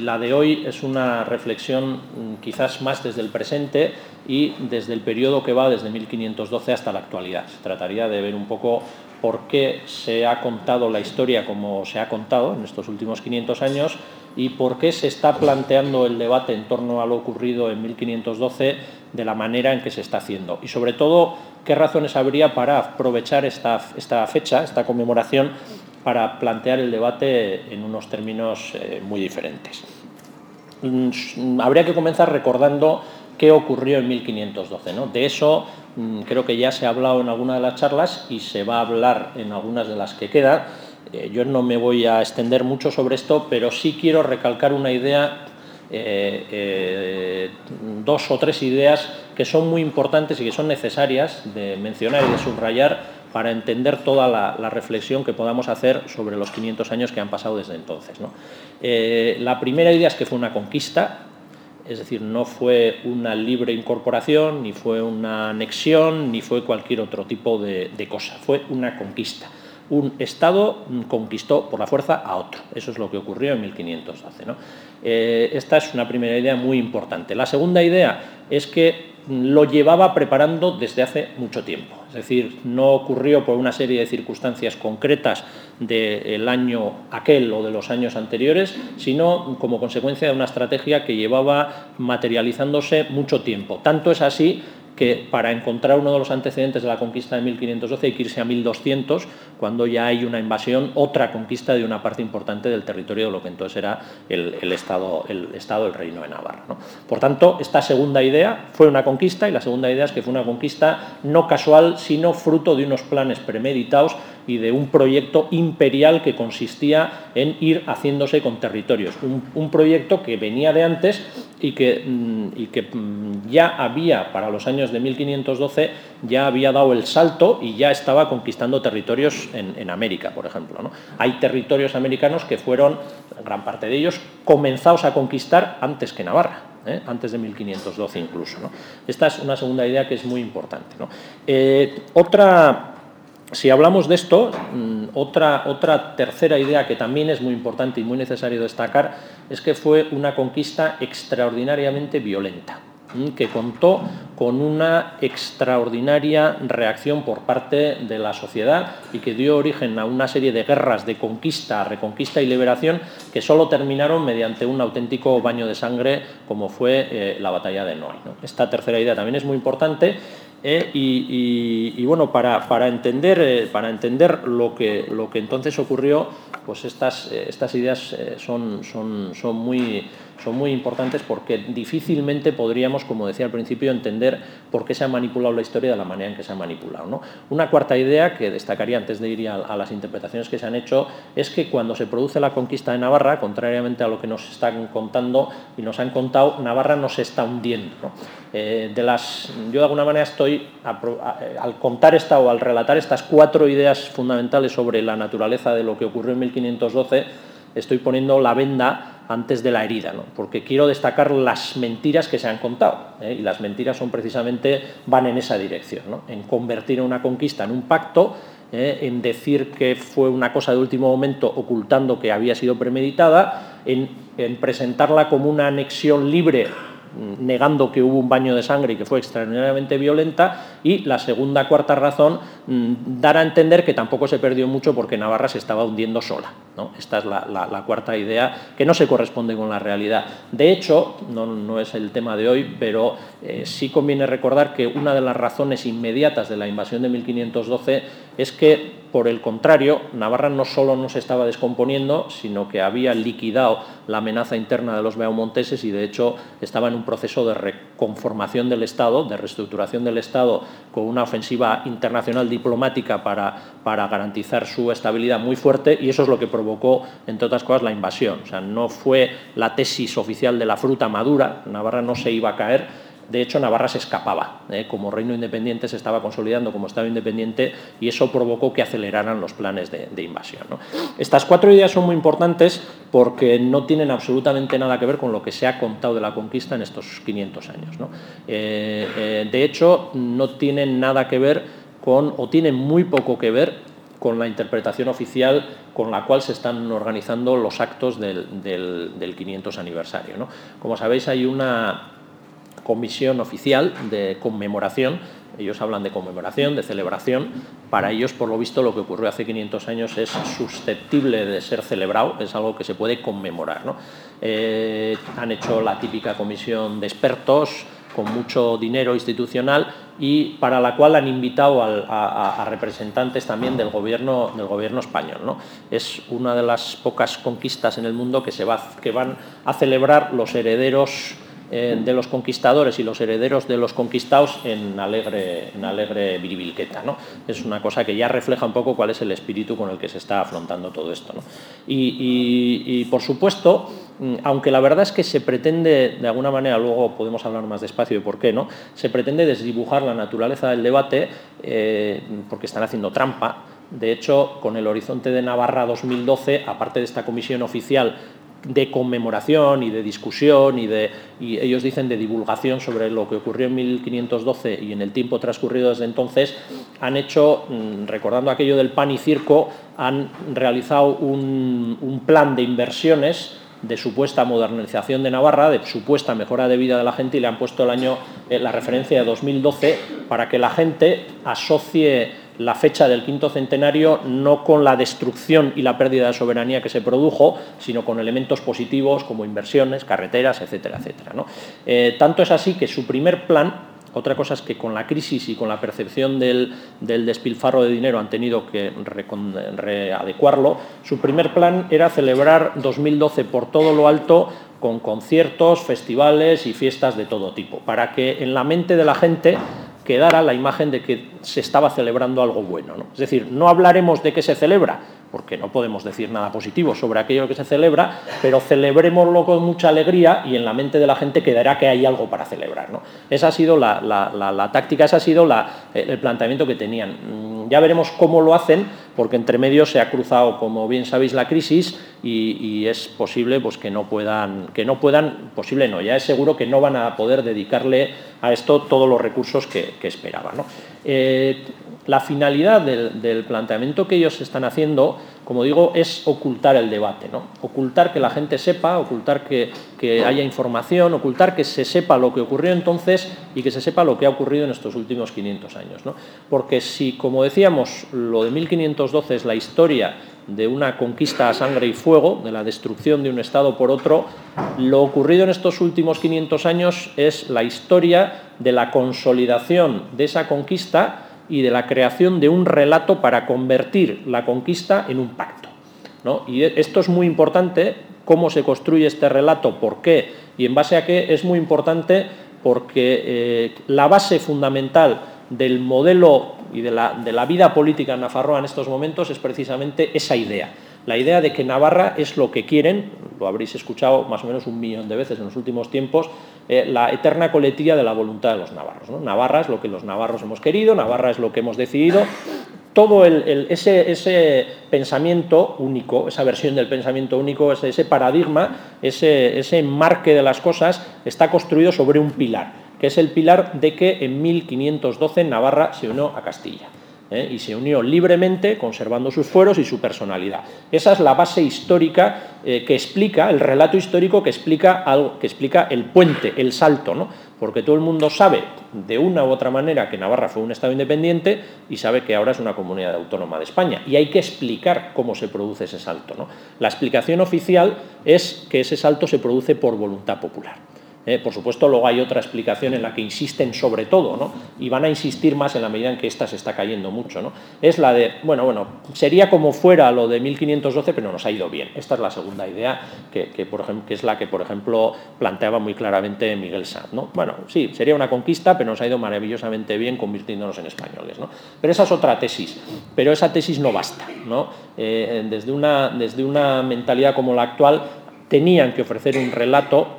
La de hoy es una reflexión mm, quizás más desde el presente y desde el periodo que va desde 1512 hasta la actualidad. Se trataría de ver un poco por qué se ha contado la historia como se ha contado en estos últimos 500 años y por qué se está planteando el debate en torno a lo ocurrido en 1512 de la manera en que se está haciendo. Y sobre todo, qué razones habría para aprovechar esta, esta fecha, esta conmemoración, para plantear el debate en unos términos eh, muy diferentes. Mm, habría que comenzar recordando qué ocurrió en 1512. ¿no? De eso mm, creo que ya se ha hablado en alguna de las charlas y se va a hablar en algunas de las que quedan. Eh, yo no me voy a extender mucho sobre esto, pero sí quiero recalcar una idea, eh, dos o tres ideas que son muy importantes y que son necesarias de mencionar y de subrayar para entender toda la, reflexión que podamos hacer sobre los 500 años que han pasado desde entonces. Eh, la primera idea es que fue una conquista, es decir, no fue una libre incorporación, ni fue una anexión, ni fue cualquier otro tipo de, cosa, fue una conquista. Un Estado conquistó por la fuerza a otro. Eso es lo que ocurrió en 1512. Eh, esta es una primera idea muy importante. La segunda idea es que lo llevaba preparando desde hace mucho tiempo. Es decir, no ocurrió por una serie de circunstancias concretas del año aquel o de los años anteriores, sino como consecuencia de una estrategia que llevaba materializándose mucho tiempo. Tanto es así que para encontrar uno de los antecedentes de la conquista de 1512 hay que irse a 1200, cuando ya hay una invasión, otra conquista de una parte importante del territorio de lo que entonces era el, estado, el estado del Reino de Navarra. Por tanto, esta segunda idea fue una conquista y la segunda idea es que fue una conquista no casual, sino fruto de unos planes premeditados y de un proyecto imperial que consistía en ir haciéndose con territorios. Un, proyecto que venía de antes y que, mm, mm, ya había, para los años de 1512, ya había dado el salto y ya estaba conquistando territorios en, América, por ejemplo. ¿no? Hay territorios americanos que fueron, gran parte de ellos, comenzados a conquistar antes que Navarra. ¿eh? antes de 1512 incluso. ¿no? Esta es una segunda idea que es muy importante. ¿no? Eh, otra si hablamos de esto, mm, otra, otra tercera idea que también es muy importante y muy necesario destacar es que fue una conquista extraordinariamente violenta que contó con una extraordinaria reacción por parte de la sociedad y que dio origen a una serie de guerras de conquista, reconquista y liberación que solo terminaron mediante un auténtico baño de sangre como fue eh, la batalla de Noy. Esta tercera idea también es muy importante eh, y, bueno, para, entender, eh, para entender lo, que, lo que entonces ocurrió, pues estas, estas ideas son, son, son muy son muy importantes porque difícilmente podríamos, como decía al principio, entender por qué se ha manipulado la historia de la manera en que se ha manipulado. Una cuarta idea que destacaría antes de ir a, las interpretaciones que se han hecho es que cuando se produce la conquista de Navarra, contrariamente a lo que nos están contando y nos han contado, Navarra no se está hundiendo. Eh, yo de alguna manera estoy, al contar esta o al relatar estas cuatro ideas fundamentales sobre la naturaleza de lo que ocurrió en 1512, estoy poniendo la venda antes de la herida, ¿no? porque quiero destacar las mentiras que se han contado, ¿eh? y las mentiras son precisamente, van en esa dirección, ¿no? en convertir una conquista en un pacto, ¿eh? en decir que fue una cosa de último momento ocultando que había sido premeditada, en, en presentarla como una anexión libre negando que hubo un baño de sangre y que fue extraordinariamente violenta, y la segunda, cuarta razón, mm, dar a entender que tampoco se perdió mucho porque Navarra se estaba hundiendo sola. ¿no? Esta es la, cuarta idea que no se corresponde con la realidad. De hecho, no, es el tema de hoy, pero eh, sí conviene recordar que una de las razones inmediatas de la invasión de 1512 es que por el contrario, Navarra no solo no se estaba descomponiendo, sino que había liquidado la amenaza interna de los beaumonteses y de hecho estaba en un proceso de reconformación del Estado, de reestructuración del Estado, con una ofensiva internacional diplomática para, para garantizar su estabilidad muy fuerte y eso es lo que provocó, entre otras cosas, la invasión. O sea, no fue la tesis oficial de la fruta madura, Navarra no se iba a caer, de hecho, Navarra se escapaba. ¿eh? Como reino independiente se estaba consolidando como Estado independiente y eso provocó que aceleraran los planes de, invasión. Estas cuatro ideas son muy importantes porque no tienen absolutamente nada que ver con lo que se ha contado de la conquista en estos 500 años. Eh, eh, de hecho, no tienen nada que ver con, o tienen muy poco que ver con la interpretación oficial con la cual se están organizando los actos del, del, 500 aniversario. ¿no? Como sabéis, hay una comisión oficial de conmemoración, ellos hablan de conmemoración, de celebración, para ellos, por lo visto, lo que ocurrió hace 500 años es susceptible de ser celebrado, es algo que se puede conmemorar. ¿no? Eh, han hecho la típica comisión de expertos, con mucho dinero institucional y para la cual han invitado a, representantes también del gobierno, del gobierno español. ¿no? Es una de las pocas conquistas en el mundo que, se va, que van a celebrar los herederos eh, de los conquistadores y los herederos de los conquistados en alegre, en alegre. ¿no? Es una cosa que ya refleja un poco cuál es el espíritu con el que se está afrontando todo esto. ¿no? Y, por supuesto, mm, aunque la verdad es que se pretende, de alguna manera, luego podemos hablar más despacio de por qué, ¿no? se pretende desdibujar la naturaleza del debate eh, porque están haciendo trampa. De hecho, con el horizonte de Navarra 2012, aparte de esta comisión oficial de conmemoración y de discusión y de ellos dicen de divulgación sobre lo que ocurrió en 1512 y en el tiempo transcurrido desde entonces han hecho mm, recordando aquello del pan y circo han realizado un, un plan de inversiones de supuesta modernización de Navarra, de supuesta mejora de vida de la gente y le han puesto el año, eh, la referencia de 2012 para que la gente asocie la fecha del quinto centenario no con la destrucción y la pérdida de soberanía que se produjo, sino con elementos positivos como inversiones, carreteras, etcétera, etcétera. Eh, tanto es así que su primer plan, otra cosa es que con la crisis y con la percepción del, despilfarro de dinero han tenido que readecuarlo, su primer plan era celebrar 2012 por todo lo alto con conciertos, festivales y fiestas de todo tipo, para que en la mente de la gente quedara la imagen de que se estaba celebrando algo bueno. Es decir, no hablaremos de qué se celebra, porque no podemos decir nada positivo sobre aquello que se celebra, pero celebrémoslo con mucha alegría y en la mente de la gente quedará que hay algo para celebrar. Esa ha sido la, táctica, ese ha sido el planteamiento que tenían. Mm, ya veremos cómo lo hacen, porque entre medio se ha cruzado, como bien sabéis, la crisis y, es posible pues, que, no puedan, que no puedan, posible no, ya es seguro que no van a poder dedicarle a esto todos los recursos que, esperaban. Eh, la finalidad del, planteamiento que ellos están haciendo, como digo, es ocultar el debate, ¿no? ocultar que la gente sepa, ocultar que, haya información, ocultar que se sepa lo que ocurrió entonces y que se sepa lo que ha ocurrido en estos últimos 500 años. Porque si, como decíamos, lo de 1512 es la historia de una conquista a sangre y fuego, de la destrucción de un Estado por otro, lo ocurrido en estos últimos 500 años es la historia de la consolidación de esa conquista y de la creación de un relato para convertir la conquista en un pacto. Y esto es muy importante, cómo se construye este relato, por qué y en base a qué es muy importante porque eh, la base fundamental del modelo y de la, de la vida política en Nafarroa en estos momentos es precisamente esa idea la idea de que Navarra es lo que quieren, lo habréis escuchado más o menos un millón de veces en los últimos tiempos, eh, la eterna coletilla de la voluntad de los navarros. Navarra es lo que los navarros hemos querido, Navarra es lo que hemos decidido. Todo ese, ese, pensamiento único, esa versión del pensamiento único, ese, paradigma, ese, ese enmarque de las cosas, está construido sobre un pilar, que es el pilar de que en 1512 Navarra se unió a Castilla. ¿Eh? y se unió libremente, conservando sus fueros y su personalidad. Esa es la base histórica eh, que explica, el relato histórico que explica, algo, que explica el puente, el salto, ¿no? porque todo el mundo sabe de una u otra manera que Navarra fue un Estado independiente y sabe que ahora es una comunidad autónoma de España. Y hay que explicar cómo se produce ese salto. ¿no? La explicación oficial es que ese salto se produce por voluntad popular. ¿Eh? por supuesto, luego hay otra explicación en la que insisten sobre todo, ¿no? y van a insistir más en la medida en que esta se está cayendo mucho. ¿no? Es la de, bueno, bueno, sería como fuera lo de 1512, pero nos ha ido bien. Esta es la segunda idea, que, por ejemplo, que es la que, por ejemplo, planteaba muy claramente Miguel Sanz. ¿no? Bueno, sí, sería una conquista, pero nos ha ido maravillosamente bien convirtiéndonos en españoles. ¿no? Pero esa es otra tesis, pero esa tesis no basta. ¿no? Eh, desde, una, desde una mentalidad como la actual, tenían que ofrecer un relato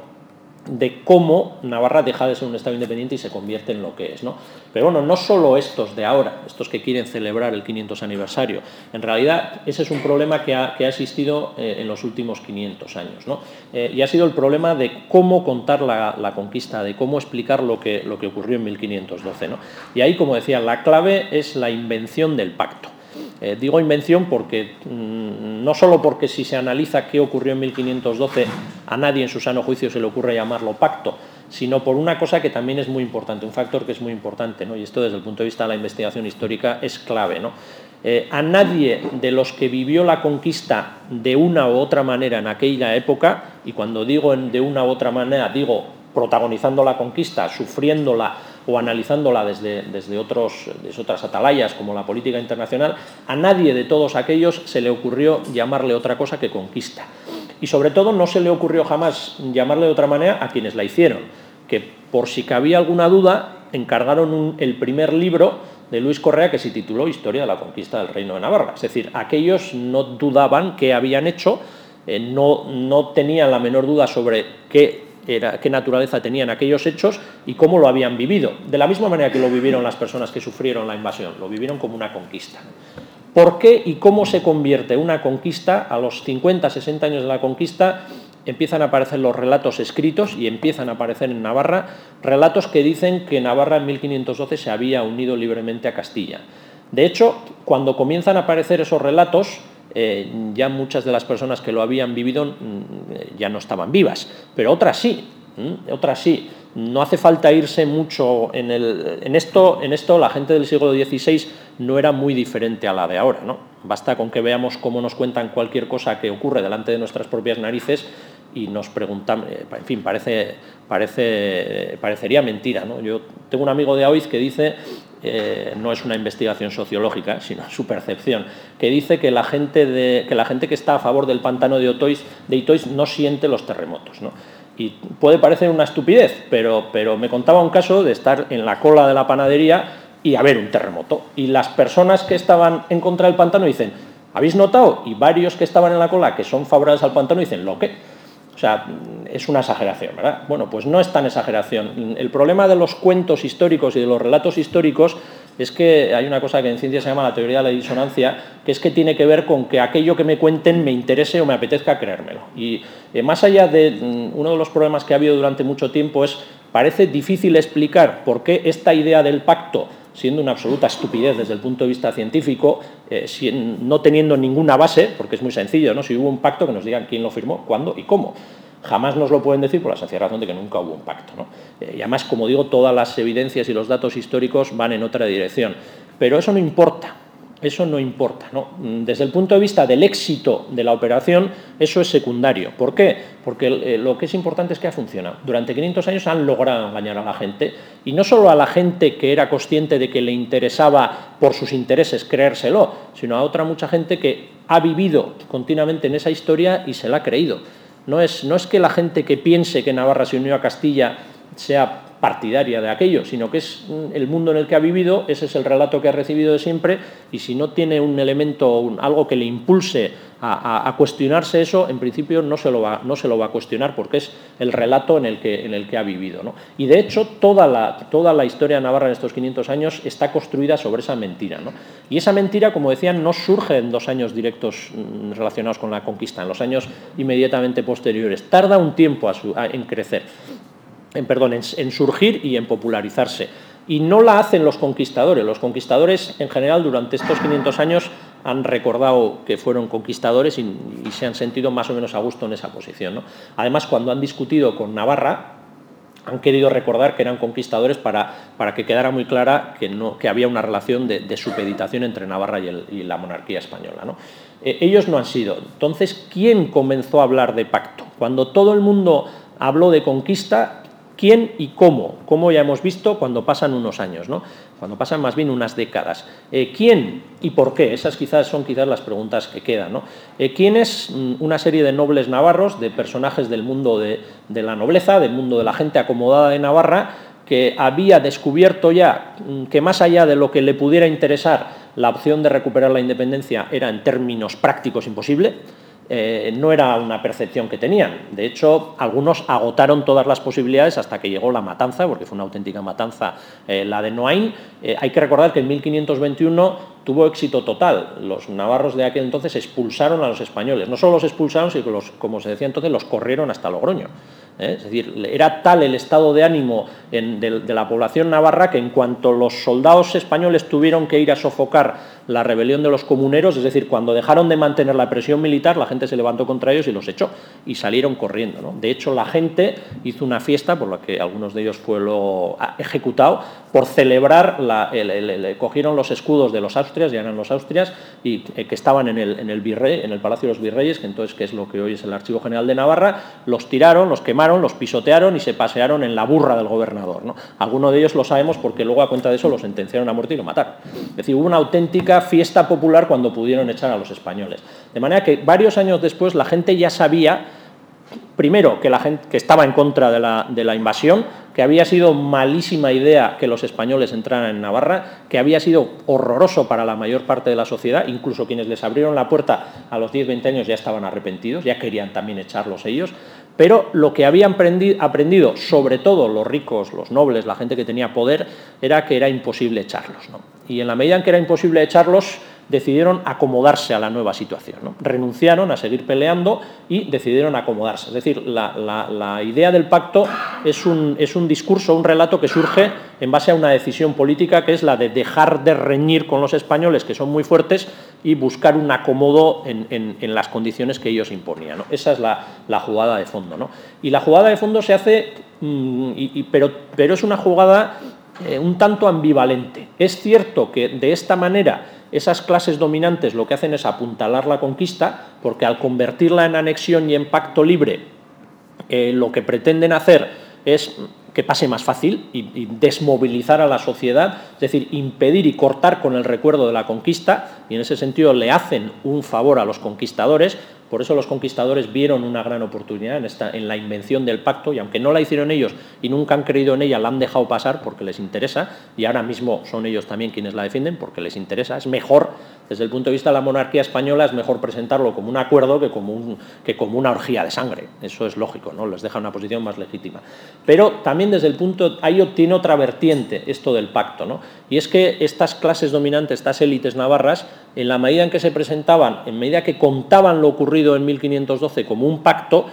de cómo Navarra deja de ser un Estado independiente y se convierte en lo que es. ¿no? Pero bueno, no solo estos de ahora, estos que quieren celebrar el 500 aniversario, en realidad ese es un problema que ha, existido eh, en los últimos 500 años. ¿no? Eh, y ha sido el problema de cómo contar la, conquista, de cómo explicar lo que, lo que ocurrió en 1512. ¿no? Y ahí, como decía, la clave es la invención del pacto. Eh, digo invención porque mm, no solo porque si se analiza qué ocurrió en 1512 a nadie en su sano juicio se le ocurre llamarlo pacto, sino por una cosa que también es muy importante, un factor que es muy importante, ¿no? y esto desde el punto de vista de la investigación histórica es clave. ¿no? Eh, a nadie de los que vivió la conquista de una u otra manera en aquella época, y cuando digo de una u otra manera digo protagonizando la conquista, sufriéndola o analizándola desde, desde, otros, desde otras atalayas como la política internacional, a nadie de todos aquellos se le ocurrió llamarle otra cosa que conquista. Y sobre todo no se le ocurrió jamás llamarle de otra manera a quienes la hicieron, que por si cabía alguna duda, encargaron el primer libro de Luis Correa que se tituló Historia de la conquista del Reino de Navarra. Es decir, aquellos no dudaban qué habían hecho, eh, no, no tenían la menor duda sobre qué qué naturaleza tenían aquellos hechos y cómo lo habían vivido. De la misma manera que lo vivieron las personas que sufrieron la invasión, lo vivieron como una conquista. ¿Por qué y cómo se convierte una conquista? A los 50, 60 años de la conquista empiezan a aparecer los relatos escritos y empiezan a aparecer en Navarra relatos que dicen que Navarra en 1512 se había unido libremente a Castilla. De hecho, cuando comienzan a aparecer esos relatos, eh, ya muchas de las personas que lo habían vivido mm, ya no estaban vivas, pero otras sí, otras sí. No hace falta irse mucho en, el, en, esto, en esto, la gente del siglo XVI no era muy diferente a la de ahora. ¿no? Basta con que veamos cómo nos cuentan cualquier cosa que ocurre delante de nuestras propias narices y nos preguntan, eh, en fin, parece, parece, parecería mentira. ¿no? Yo tengo un amigo de Aoiz que dice, eh, no es una investigación sociológica, sino su percepción, que dice que la gente, de, que, la gente que está a favor del pantano de, Otois, de Itois no siente los terremotos. ¿no? Y puede parecer una estupidez, pero, pero me contaba un caso de estar en la cola de la panadería y haber un terremoto. Y las personas que estaban en contra del pantano dicen, ¿habéis notado? Y varios que estaban en la cola que son favorables al pantano dicen, ¿lo qué? O sea, es una exageración, ¿verdad? Bueno, pues no es tan exageración. El problema de los cuentos históricos y de los relatos históricos es que hay una cosa que en ciencia se llama la teoría de la disonancia, que es que tiene que ver con que aquello que me cuenten me interese o me apetezca creérmelo. Y eh, más allá de mm, uno de los problemas que ha habido durante mucho tiempo es, parece difícil explicar por qué esta idea del pacto siendo una absoluta estupidez desde el punto de vista científico, eh, no teniendo ninguna base, porque es muy sencillo, ¿no? si hubo un pacto, que nos digan quién lo firmó, cuándo y cómo. Jamás nos lo pueden decir por la sencilla razón de que nunca hubo un pacto. ¿no? Eh, y además, como digo, todas las evidencias y los datos históricos van en otra dirección. Pero eso no importa, eso no importa. Desde el punto de vista del éxito de la operación, eso es secundario. ¿Por qué? Porque eh, lo que es importante es que ha funcionado. Durante 500 años han logrado engañar a la gente, y no solo a la gente que era consciente de que le interesaba por sus intereses creérselo, sino a otra mucha gente que ha vivido continuamente en esa historia y se la ha creído. No es, no es que la gente que piense que Navarra se unió a Castilla sea partidaria de aquello, sino que es el mundo en el que ha vivido, ese es el relato que ha recibido de siempre, y si no tiene un elemento, algo que le impulse a, cuestionarse eso, en principio no se, lo va, no a cuestionar porque es el relato en el que, ha vivido. Y de hecho, toda la, historia de Navarra en estos 500 años está construida sobre esa mentira. Y esa mentira, como decían, no surge en dos años directos mm, relacionados con la conquista, en los años inmediatamente posteriores. Tarda un tiempo en crecer en, perdón, en, surgir y en popularizarse. Y no la hacen los conquistadores. Los conquistadores, en general, durante estos 500 años han recordado que fueron conquistadores y, se han sentido más o menos a gusto en esa posición. Además, cuando han discutido con Navarra, han querido recordar que eran conquistadores para, para que quedara muy clara que, no, que había una relación de, supeditación entre Navarra y, la monarquía española. ¿no? Eh, ellos no han sido. Entonces, ¿quién comenzó a hablar de pacto? Cuando todo el mundo habló de conquista, quién y cómo, como ya hemos visto cuando pasan unos años, ¿no? cuando pasan más bien unas décadas. Eh, ¿Quién y por qué? Esas quizás son quizás las preguntas que quedan. ¿no? Eh, ¿Quién es mm, una serie de nobles navarros, de personajes del mundo de, la nobleza, del mundo de la gente acomodada de Navarra, que había descubierto ya mm, que más allá de lo que le pudiera interesar, la opción de recuperar la independencia era en términos prácticos imposible? Eh, no era una percepción que tenían. De hecho, algunos agotaron todas las posibilidades hasta que llegó la matanza, porque fue una auténtica matanza eh, la de Noain. Eh, hay que recordar que en 1521 tuvo éxito total. Los navarros de aquel entonces expulsaron a los españoles. No solo los expulsaron, sino que, los, como se decía entonces, los corrieron hasta Logroño. Es decir, era tal el estado de ánimo de, la población navarra que en cuanto los soldados españoles tuvieron que ir a sofocar la rebelión de los comuneros, es decir, cuando dejaron de mantener la presión militar, la gente se levantó contra ellos y los echó y salieron corriendo. De hecho, la gente hizo una fiesta, por la que algunos de ellos fue lo ejecutado, por celebrar, la, cogieron los escudos de los Austrias, ya eran los Austrias, y eh, que estaban en el, en el Virrey, en el Palacio de los Virreyes, que entonces que es lo que hoy es el Archivo General de Navarra, los tiraron, los quemaron, los pisotearon y se pasearon en la burra del gobernador. ¿no? Algunos de ellos lo sabemos porque luego a cuenta de eso los sentenciaron a muerte y lo mataron. Es decir, hubo una auténtica fiesta popular cuando pudieron echar a los españoles. De manera que varios años después la gente ya sabía, primero, que la gente que estaba en contra de la, de la invasión, que había sido malísima idea que los españoles entraran en Navarra, que había sido horroroso para la mayor parte de la sociedad, incluso quienes les abrieron la puerta a los 10-20 años ya estaban arrepentidos, ya querían también echarlos ellos, pero lo que habían aprendido, sobre todo los ricos, los nobles, la gente que tenía poder, era que era imposible echarlos. Y en la medida en que era imposible echarlos, decidieron acomodarse a la nueva situación. Renunciaron a seguir peleando y decidieron acomodarse. Es decir, la, idea del pacto es un, discurso, un relato que surge en base a una decisión política que es la de dejar de reñir con los españoles, que son muy fuertes, y buscar un acomodo en, las condiciones que ellos imponían. Esa es la, jugada de fondo. Y la jugada de fondo se hace, mm, pero es una jugada eh, un tanto ambivalente. Es cierto que de esta manera esas clases dominantes lo que hacen es apuntalar la conquista, porque al convertirla en anexión y en pacto libre, eh, lo que pretenden hacer es que pase más fácil y, desmovilizar a la sociedad, es decir, impedir y cortar con el recuerdo de la conquista, y en ese sentido le hacen un favor a los conquistadores, por eso los conquistadores vieron una gran oportunidad en, la invención del pacto y aunque no la hicieron ellos y nunca han creído en ella, la han dejado pasar porque les interesa y ahora mismo son ellos también quienes la defienden porque les interesa. Es mejor, desde el punto de vista de la monarquía española, es mejor presentarlo como un acuerdo que como, un, que como una orgía de sangre. Eso es lógico, ¿no? les deja una posición más legítima. Pero también desde el punto, ahí tiene otra vertiente esto del pacto, ¿no? Y es que estas clases dominantes, estas élites navarras, en la medida en que se presentaban, en medida que contaban lo ocurrido en 1512 como un pacto,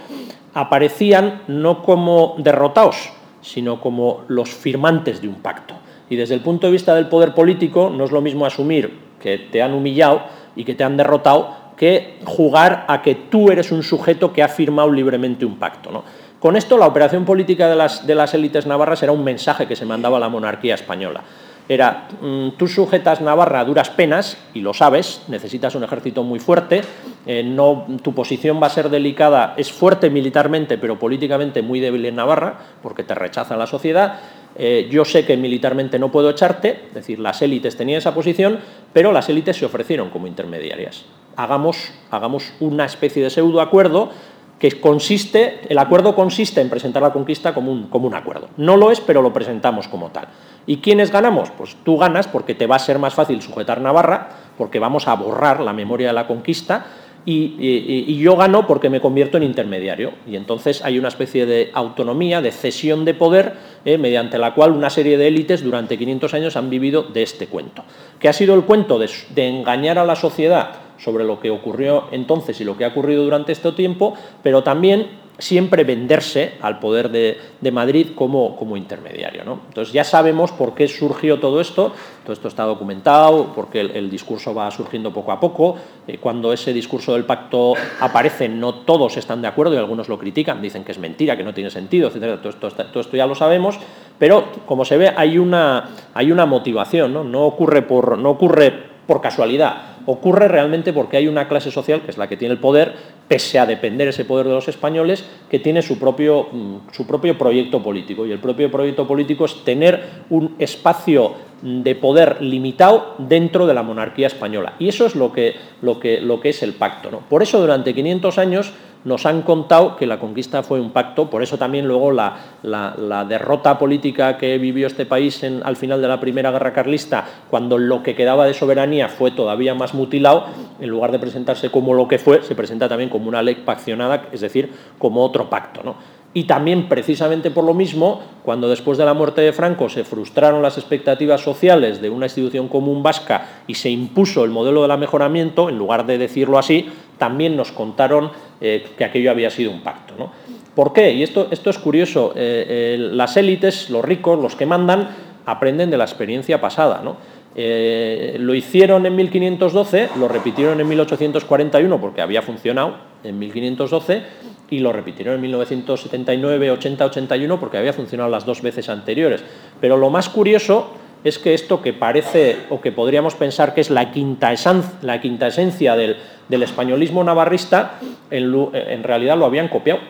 aparecían no como derrotados, sino como los firmantes de un pacto. Y desde el punto de vista del poder político, no es lo mismo asumir que te han humillado y que te han derrotado que jugar a que tú eres un sujeto que ha firmado libremente un pacto. Con esto, la operación política de las, de las élites navarras era un mensaje que se mandaba a la monarquía española era, mm, tú sujetas Navarra a duras penas, y lo sabes, necesitas un ejército muy fuerte, eh, no, tu posición va a ser delicada, es fuerte militarmente, pero políticamente muy débil en Navarra, porque te rechaza la sociedad, eh, yo sé que militarmente no puedo echarte, es decir, las élites tenían esa posición, pero las élites se ofrecieron como intermediarias. Hagamos, hagamos una especie de pseudo acuerdo que consiste, el acuerdo consiste en presentar la conquista como un, como un acuerdo. No lo es, pero lo presentamos como tal. ¿Y quiénes ganamos? Pues tú ganas porque te va a ser más fácil sujetar Navarra, porque vamos a borrar la memoria de la conquista, y, yo gano porque me convierto en intermediario. Y entonces hay una especie de autonomía, de cesión de poder, eh, mediante la cual una serie de élites durante 500 años han vivido de este cuento. ¿Qué ha sido el cuento de engañar a la sociedad sobre lo que ocurrió entonces y lo que ha ocurrido durante este tiempo, pero también siempre venderse al poder de, Madrid como, como intermediario. ¿no? Entonces ya sabemos por qué surgió todo esto, todo esto está documentado, porque el, discurso va surgiendo poco a poco, eh, cuando ese discurso del pacto aparece no todos están de acuerdo y algunos lo critican, dicen que es mentira, que no tiene sentido, etc. Todo esto, todo esto ya lo sabemos, pero como se ve hay una, hay una motivación, ¿no? No, ocurre por, no ocurre por casualidad, ocurre realmente porque hay una clase social, que es la que tiene el poder, pese a depender ese poder de los españoles, que tiene su propio, mm, su propio proyecto político. Y el propio proyecto político es tener un espacio de poder limitado dentro de la monarquía española. Y eso es lo que, lo que, lo que es el pacto. ¿no? Por eso durante 500 años nos han contado que la conquista fue un pacto, por eso también luego la, derrota política que vivió este país al final de la Primera Guerra Carlista, cuando lo que quedaba de soberanía fue todavía más mutilado, en lugar de presentarse como lo que fue, se presenta también como una ley paccionada, es decir, como otro pacto. ¿no? Y también, precisamente por lo mismo, cuando después de la muerte de Franco se frustraron las expectativas sociales de una institución común vasca y se impuso el modelo del mejoramiento, en lugar de decirlo así, también nos contaron eh, que aquello había sido un pacto. ¿no? ¿Por qué? Y esto, esto es curioso. Eh, las élites, los ricos, los que mandan, aprenden de la experiencia pasada. ¿no? Eh, lo hicieron en 1512, lo repitieron en 1841 porque había funcionado en 1512 y lo repitieron en 1979, 80, 81 porque había funcionado las dos veces anteriores. Pero lo más curioso es que esto que parece o que podríamos pensar que es la quinta, la quinta esencia del, españolismo navarrista, en realidad lo habían copiado.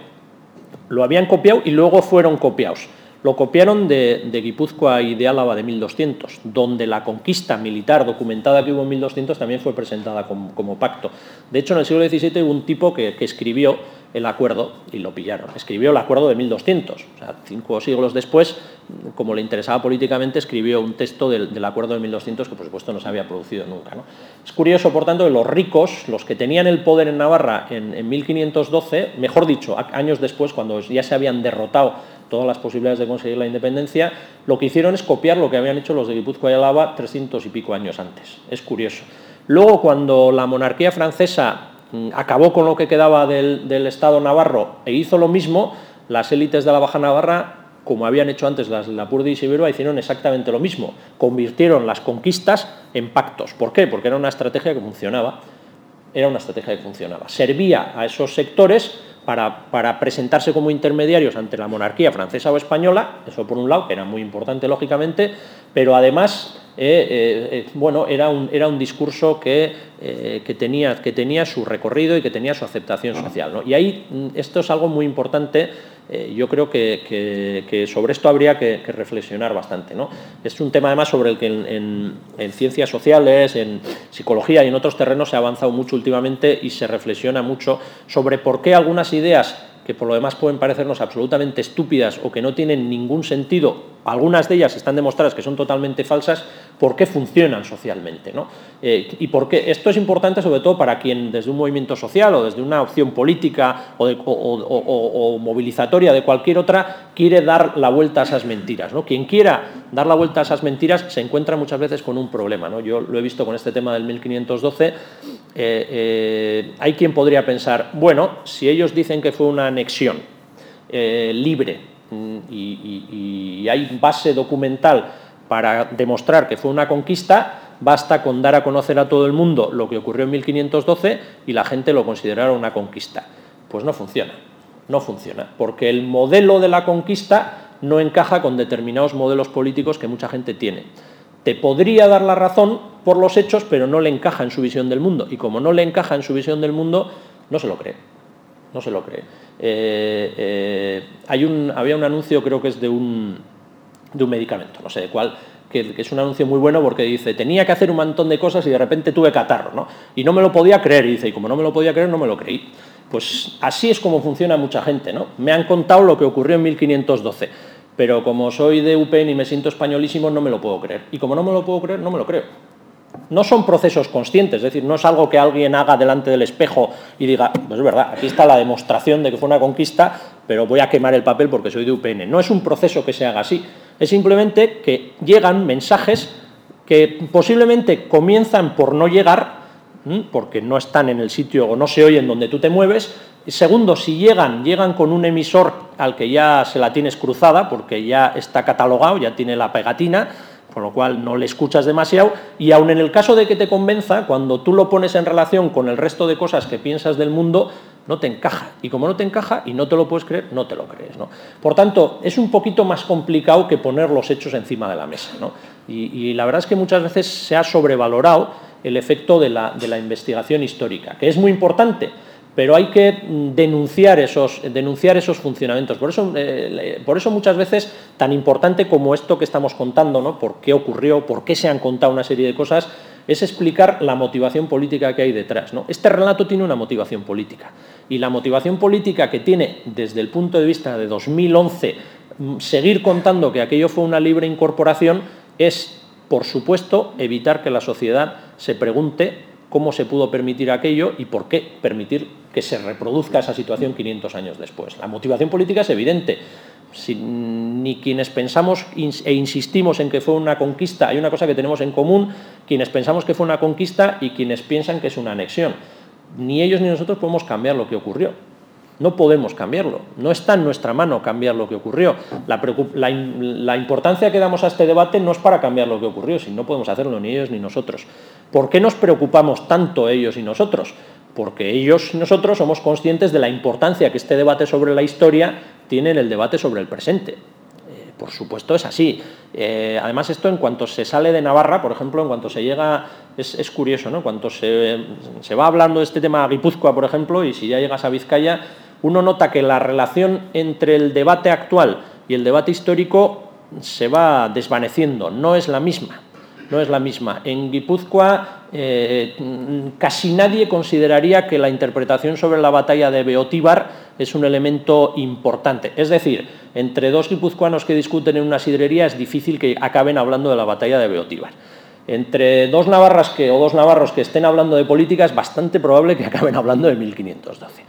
Lo habían copiado y luego fueron copiados. Lo copiaron de, Guipúzcoa y de Álava de 1200, donde la conquista militar documentada que hubo en 1200 también fue presentada como, pacto. De hecho, en el siglo XVII hubo un tipo que, escribió el acuerdo y lo pillaron. Escribió el acuerdo de 1200. O sea, cinco siglos después, como le interesaba políticamente, escribió un texto del, acuerdo de 1200 que, por supuesto, no se había producido nunca. Es curioso, por tanto, que los ricos, los que tenían el poder en Navarra en, en 1512, mejor dicho, años después, cuando ya se habían derrotado todas las posibilidades de conseguir la independencia, lo que hicieron es copiar lo que habían hecho los de Guipúzcoa y Álava 300 y pico años antes. Es curioso. Luego, cuando la monarquía francesa mm, acabó con lo que quedaba del, Estado navarro e hizo lo mismo, las élites de la Baja Navarra como habían hecho antes las la Purdi y Siberua, hicieron exactamente lo mismo. Convirtieron las conquistas en pactos. ¿Por qué? Porque era una estrategia que funcionaba. Era una estrategia que funcionaba. Servía a esos sectores para, presentarse como intermediarios ante la monarquía francesa o española, eso por un lado, que era muy importante lógicamente, pero además eh, eh, eh, bueno, era, un, discurso que, tenía, que tenía su recorrido y que tenía su aceptación social. Y ahí mm, esto es algo muy importante eh, yo creo que, sobre esto habría que, reflexionar bastante. ¿no? Es un tema además sobre el que en, ciencias sociales, en psicología y en otros terrenos se ha avanzado mucho últimamente y se reflexiona mucho sobre por qué algunas ideas que por lo demás pueden parecernos absolutamente estúpidas o que no tienen ningún sentido, algunas de ellas están demostradas que son totalmente falsas, por qué funcionan socialmente. ¿no? Eh, y por qué esto es importante sobre todo para quien desde un movimiento social o desde una opción política o, movilizatoria de cualquier otra quiere dar la vuelta a esas mentiras. ¿no? Quien quiera dar la vuelta a esas mentiras se encuentra muchas veces con un problema. ¿no? Yo lo he visto con este tema del 1512. Eh, eh, hay quien podría pensar, bueno, si ellos dicen que fue una anexión libre mm, y, hay base documental para demostrar que fue una conquista, basta con dar a conocer a todo el mundo lo que ocurrió en 1512 y la gente lo considerara una conquista. Pues no funciona, no funciona, porque el modelo de la conquista no encaja con determinados modelos políticos que mucha gente tiene. Te podría dar la razón por los hechos, pero no le encaja en su visión del mundo. Y como no le encaja en su visión del mundo, no se lo cree no se lo cree. Eh, eh, hay un, había un anuncio, creo que es de un, de un medicamento, no sé de cuál, que, es un anuncio muy bueno porque dice, tenía que hacer un montón de cosas y de repente tuve catarro, ¿no? Y no me lo podía creer, y dice, y como no me lo podía creer, no me lo creí. Pues así es como funciona mucha gente, ¿no? Me han contado lo que ocurrió en 1512, pero como soy de UPN y me siento españolísimo, no me lo puedo creer. Y como no me lo puedo creer, no me lo creo no son procesos conscientes, es decir, no es algo que alguien haga delante del espejo y diga, pues es verdad, aquí está la demostración de que fue una conquista, pero voy a quemar el papel porque soy de UPN. No es un proceso que se haga así, es simplemente que llegan mensajes que posiblemente comienzan por no llegar, porque no están en el sitio o no se oyen donde tú te mueves. Segundo, si llegan, llegan con un emisor al que ya se la tienes cruzada, porque ya está catalogado, ya tiene la pegatina con lo cual no le escuchas demasiado y aun en el caso de que te convenza, cuando tú lo pones en relación con el resto de cosas que piensas del mundo, no te encaja. Y como no te encaja y no te lo puedes creer, no te lo crees. ¿no? Por tanto, es un poquito más complicado que poner los hechos encima de la mesa. ¿no? Y, la verdad es que muchas veces se ha sobrevalorado el efecto de la, de la investigación histórica, que es muy importante pero hay que denunciar esos, denunciar esos funcionamientos. Por eso, eh, por eso muchas veces tan importante como esto que estamos contando, ¿no? por qué ocurrió, por qué se han contado una serie de cosas, es explicar la motivación política que hay detrás. Este relato tiene una motivación política y la motivación política que tiene desde el punto de vista de 2011 mm, seguir contando que aquello fue una libre incorporación es, por supuesto, evitar que la sociedad se pregunte cómo se pudo permitir aquello y por qué permitir que se reproduzca esa situación 500 años después. La motivación política es evidente. Ni quienes pensamos e insistimos en que fue una conquista, hay una cosa que tenemos en común, quienes pensamos que fue una conquista y quienes piensan que es una anexión. Ni ellos ni nosotros podemos cambiar lo que ocurrió. No podemos cambiarlo, no está en nuestra mano cambiar lo que ocurrió. La, importancia que damos a este debate no es para cambiar lo que ocurrió, si no podemos hacerlo ni ellos ni nosotros. ¿Por qué nos preocupamos tanto ellos y nosotros? Porque ellos y nosotros somos conscientes de la importancia que este debate sobre la historia tiene en el debate sobre el presente. Eh, por supuesto es así. Eh, además esto en cuanto se sale de Navarra, por ejemplo, en cuanto se llega, es, curioso, ¿no? Cuanto se, se va hablando de este tema a Guipúzcoa, por ejemplo, y si ya llegas a Vizcaya, uno nota que la relación entre el debate actual y el debate histórico se va desvaneciendo, no es la misma. No es la misma. En Guipúzcoa eh, casi nadie consideraría que la interpretación sobre la batalla de Beotíbar es un elemento importante. Es decir, entre dos guipuzcoanos que discuten en una sidrería es difícil que acaben hablando de la batalla de Beotíbar. Entre dos navarras que, o dos navarros que estén hablando de política es bastante probable que acaben hablando de 1512.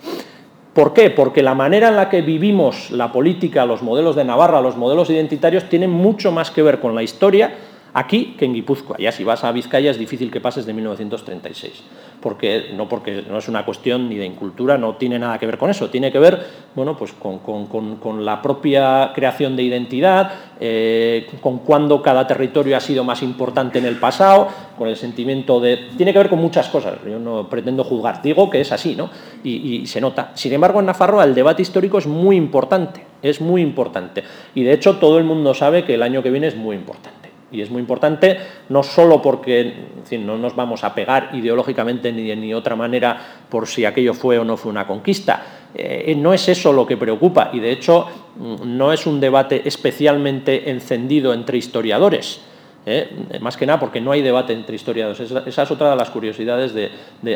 ¿Por qué? Porque la manera en la que vivimos la política, los modelos de Navarra, los modelos identitarios, tienen mucho más que ver con la historia aquí que en Guipúzcoa. Ya si vas a Vizcaya es difícil que pases de 1936 porque no porque no es una cuestión ni de incultura, no tiene nada que ver con eso, tiene que ver bueno, pues con, la propia creación de identidad, eh, con cuándo cada territorio ha sido más importante en el pasado, con el sentimiento de... Tiene que ver con muchas cosas, yo no pretendo juzgar, digo que es así, ¿no? Y, y se nota. Sin embargo, en Nafarroa el debate histórico es muy importante, es muy importante. Y de hecho todo el mundo sabe que el año que viene es muy importante. Y es muy importante, no solo porque no nos vamos a pegar ideológicamente ni de ni otra manera por si aquello fue o no fue una conquista. Eh, no es eso lo que preocupa y de hecho mm, no es un debate especialmente encendido entre historiadores. ¿Eh? más que nada porque no hay debate entre historiadores. Esa, es otra de las curiosidades de,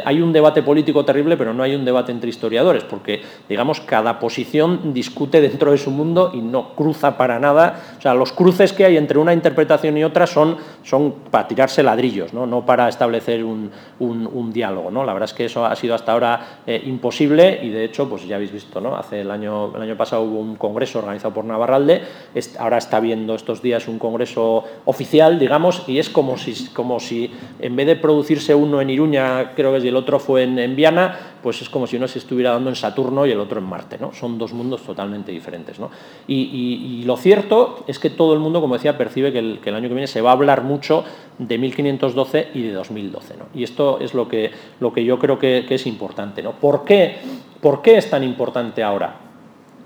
Hay un debate político terrible, pero no hay un debate entre historiadores, porque, digamos, cada posición discute dentro de su mundo y no cruza para nada. O sea, los cruces que hay entre una interpretación y otra son, son para tirarse ladrillos, no, no para establecer un, un, diálogo. ¿no? La verdad es que eso ha sido hasta ahora eh, imposible y, de hecho, pues ya habéis visto, ¿no? hace el año, el año pasado hubo un congreso organizado por Navarralde, ahora está viendo estos días un congreso oficial digamos, y es como si, como si en vez de producirse uno en Iruña, creo que y el otro fue en, Viana, pues es como si uno se estuviera dando en Saturno y el otro en Marte, ¿no? Son dos mundos totalmente diferentes, ¿no? Y, lo cierto es que todo el mundo, como decía, percibe que el, año que viene se va a hablar mucho de 1512 y de 2012, ¿no? Y esto es lo que, lo que yo creo que, que es importante, ¿no? ¿Por qué, ¿Por qué es tan importante ahora?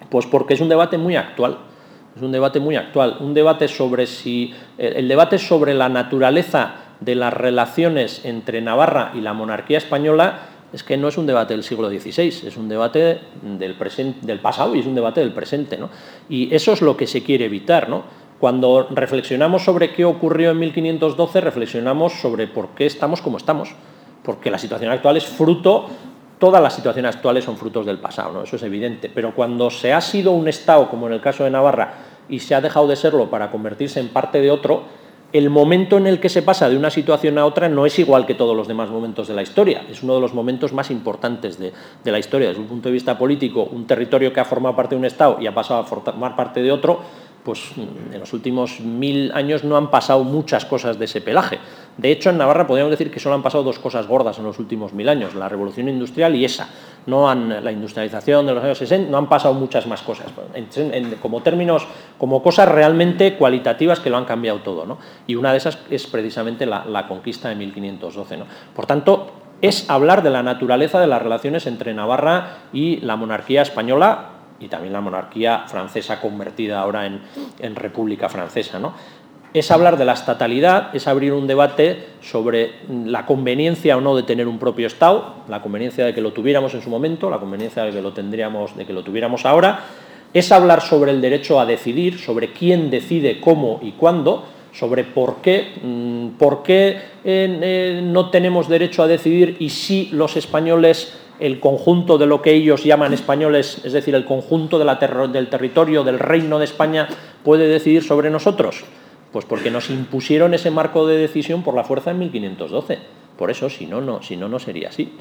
Pues porque es un debate muy actual. Es un debate muy actual, un debate sobre si el debate sobre la naturaleza de las relaciones entre Navarra y la monarquía española es que no es un debate del siglo XVI, es un debate del, del pasado y es un debate del presente. ¿no? Y eso es lo que se quiere evitar. ¿no? Cuando reflexionamos sobre qué ocurrió en 1512, reflexionamos sobre por qué estamos como estamos, porque la situación actual es fruto todas las situaciones actuales son frutos del pasado, ¿no? eso es evidente, pero cuando se ha sido un Estado, como en el caso de Navarra, y se ha dejado de serlo para convertirse en parte de otro, el momento en el que se pasa de una situación a otra no es igual que todos los demás momentos de la historia, es uno de los momentos más importantes de, de la historia. Desde un punto de vista político, un territorio que ha formado parte de un Estado y ha pasado a formar parte de otro, pues en los últimos mil años no han pasado muchas cosas de ese pelaje. De hecho, en Navarra podríamos decir que solo han pasado dos cosas gordas en los últimos mil años, la revolución industrial y esa. No han, la industrialización de los años 60, no han pasado muchas más cosas, como términos, como cosas realmente cualitativas que lo han cambiado todo. ¿no? Y una de esas es precisamente la, conquista de 1512. ¿no? Por tanto, es hablar de la naturaleza de las relaciones entre Navarra y la monarquía española y también la monarquía francesa convertida ahora en, República Francesa. ¿no? Es hablar de la estatalidad, es abrir un debate sobre la conveniencia o no de tener un propio Estado, la conveniencia de que lo tuviéramos en su momento, la conveniencia de que lo tendríamos, de que lo tuviéramos ahora, es hablar sobre el derecho a decidir, sobre quién decide cómo y cuándo, sobre por qué, mm, por qué eh, no tenemos derecho a decidir y si los españoles el conjunto de lo que ellos llaman españoles, es decir, el conjunto del territorio del reino de España, puede decidir sobre nosotros? Pues porque nos impusieron ese marco de decisión por la fuerza en 1512. Por eso, si no, no, si no, no sería así.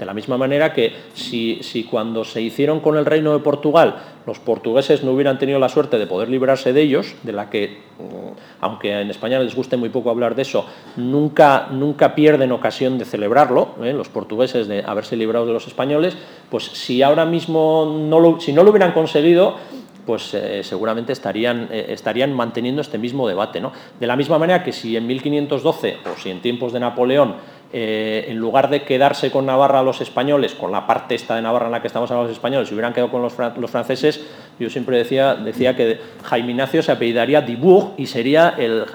De la misma manera que si, cuando se hicieron con el reino de Portugal los portugueses no hubieran tenido la suerte de poder librarse de ellos, de la que mm, aunque en España les guste muy poco hablar de eso, nunca, nunca pierden ocasión de celebrarlo, ¿eh? los portugueses de haberse librado de los españoles, pues si ahora mismo no lo, si no lo hubieran conseguido, pues eh, seguramente estarían, eh, estarían manteniendo este mismo debate. ¿no? De la misma manera que si en 1512 o si en tiempos de Napoleón eh, en lugar de quedarse con Navarra los españoles, con la parte esta de Navarra en la que estamos hablando los españoles, si hubieran quedado con los, franceses, yo siempre decía, decía que Jaime Ignacio se apellidaría Dibourg y sería el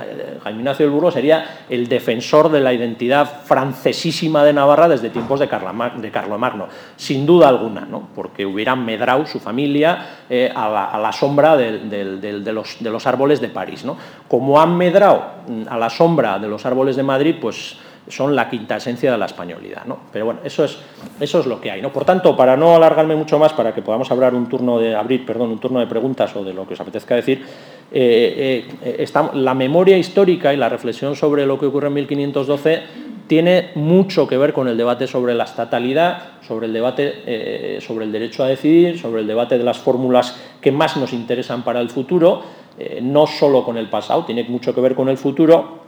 Jaime Ignacio del Burgo sería el defensor de la identidad francesísima de Navarra desde tiempos de, de Carlomagno, sin duda alguna, ¿no? porque hubieran medrado su familia eh, a, la, sombra de, los, de los árboles de París. ¿no? Como han medrado mm, a la sombra de los árboles de Madrid, pues son la quinta esencia de la españolidad. ¿no? Pero bueno, eso es, eso es lo que hay. ¿no? Por tanto, para no alargarme mucho más, para que podamos hablar un turno de abrir, perdón, un turno de preguntas o de lo que os apetezca decir, eh, eh, la memoria histórica y la reflexión sobre lo que ocurre en 1512 tiene mucho que ver con el debate sobre la estatalidad, sobre el debate eh, sobre el derecho a decidir, sobre el debate de las fórmulas que más nos interesan para el futuro, no solo con el pasado, tiene mucho que ver con el futuro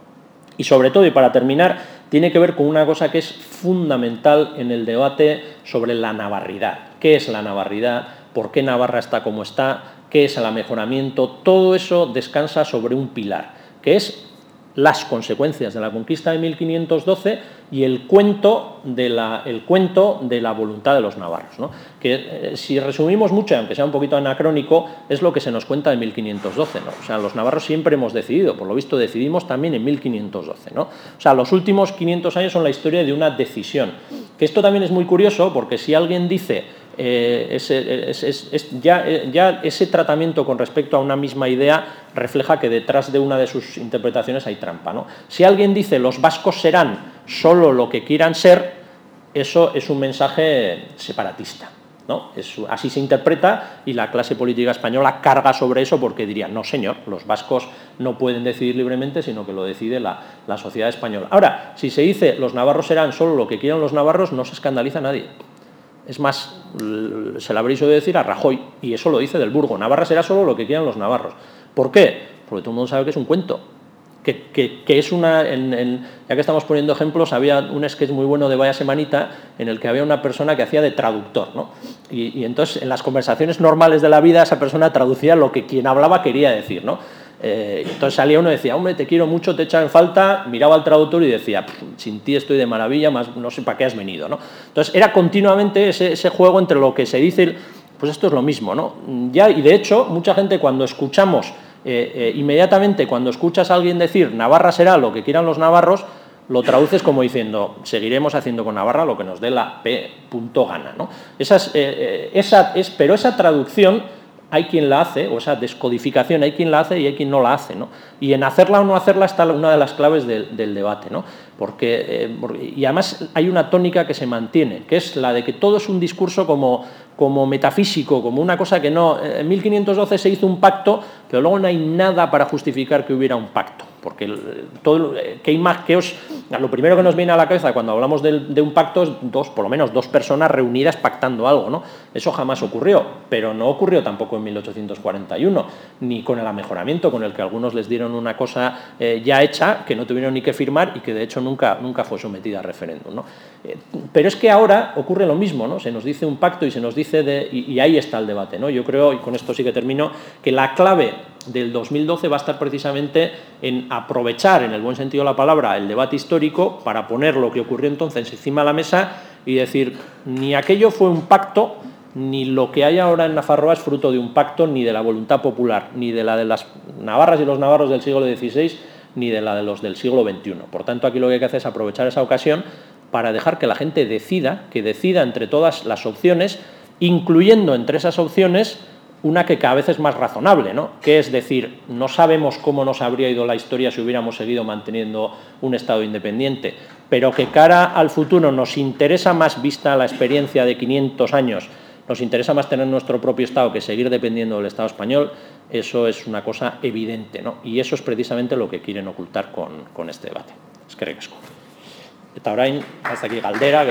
y sobre todo, y para terminar, tiene que ver con una cosa que es fundamental en el debate sobre la navarridad. ¿Qué es la navarridad? ¿Por qué Navarra está como está? ¿Qué es el amejoramiento? Todo eso descansa sobre un pilar, que es las consecuencias de la conquista de 1512 y el cuento de la, el cuento de la voluntad de los navarros. Que eh, si resumimos mucho, aunque sea un poquito anacrónico, es lo que se nos cuenta de 1512. ¿no? O sea, los navarros siempre hemos decidido, por lo visto decidimos también en 1512. ¿no? O sea, los últimos 500 años son la historia de una decisión. Que esto también es muy curioso porque si alguien dice eh, ya, eh, ya, ese tratamiento con respecto a una misma idea refleja que detrás de una de sus interpretaciones hay trampa. ¿no? Si alguien dice los vascos serán solo lo que quieran ser, eso es un mensaje separatista. ¿no? así se interpreta y la clase política española carga sobre eso porque diría, no señor, los vascos no pueden decidir libremente, sino que lo decide la, sociedad española. Ahora, si se dice los navarros serán solo lo que quieran los navarros, no se escandaliza nadie. Es más, se lo habréis oído decir a Rajoy, y eso lo dice del Burgo. Navarra será solo lo que quieran los navarros. ¿Por qué? Porque todo el mundo sabe que es un cuento. Que, es una. ya que estamos poniendo ejemplos, había un sketch muy bueno de Vaya Semanita en el que había una persona que hacía de traductor. ¿no? Y, y, entonces, en las conversaciones normales de la vida, esa persona traducía lo que quien hablaba quería decir. ¿no? Eh, entonces salía uno y decía, hombre, te quiero mucho, te echan falta, miraba al traductor y decía, sin ti estoy de maravilla, más no sé para qué has venido. ¿no? Entonces era continuamente ese, juego entre lo que se dice, pues esto es lo mismo. ¿no? Ya, y de hecho, mucha gente cuando escuchamos, eh, eh, inmediatamente cuando escuchas a alguien decir, Navarra será lo que quieran los navarros, lo traduces como diciendo, seguiremos haciendo con Navarra lo que nos dé la P. punto gana. ¿no? esa es, pero esa traducción hay quien la hace, o esa descodificación hay quien la hace y hay quien no la hace. ¿no? Y en hacerla o no hacerla está una de las claves del, debate. ¿no? Eh, porque, y además hay una tónica que se mantiene, que es la de que todo es un discurso como, como metafísico, como una cosa que no... En 1512 se hizo un pacto, pero luego no hay nada para justificar que hubiera un pacto porque todo, ¿qué más que os, lo primero que nos viene a la cabeza cuando hablamos de, un pacto es dos, por lo menos dos personas reunidas pactando algo, ¿no? Eso jamás ocurrió, pero no ocurrió tampoco en 1841, ni con el amejoramiento con el que algunos les dieron una cosa eh, ya hecha que no tuvieron ni que firmar y que de hecho nunca, nunca fue sometida a referéndum, ¿no? Eh, pero es que ahora ocurre lo mismo, ¿no? Se nos dice un pacto y se nos dice de, y, y ahí está el debate, ¿no? Yo creo, y con esto sí que termino, que la clave del 2012 va a estar precisamente en aprovechar, en el buen sentido de la palabra, el debate histórico para poner lo que ocurrió entonces encima de la mesa y decir, ni aquello fue un pacto, ni lo que hay ahora en Nafarroa es fruto de un pacto, ni de la voluntad popular, ni de la de las navarras y los navarros del siglo XVI, ni de la de los del siglo XXI. Por tanto, aquí lo que hay que hacer es aprovechar esa ocasión para dejar que la gente decida, que decida entre todas las opciones, incluyendo entre esas opciones una que cada vez es más razonable, ¿no? que es decir, no sabemos cómo nos habría ido la historia si hubiéramos seguido manteniendo un Estado independiente, pero que cara al futuro nos interesa más, vista la experiencia de 500 años, nos interesa más tener nuestro propio Estado que seguir dependiendo del Estado español, eso es una cosa evidente, ¿no? y eso es precisamente lo que quieren ocultar con, con este debate. Es que recasco. Aquí galdera.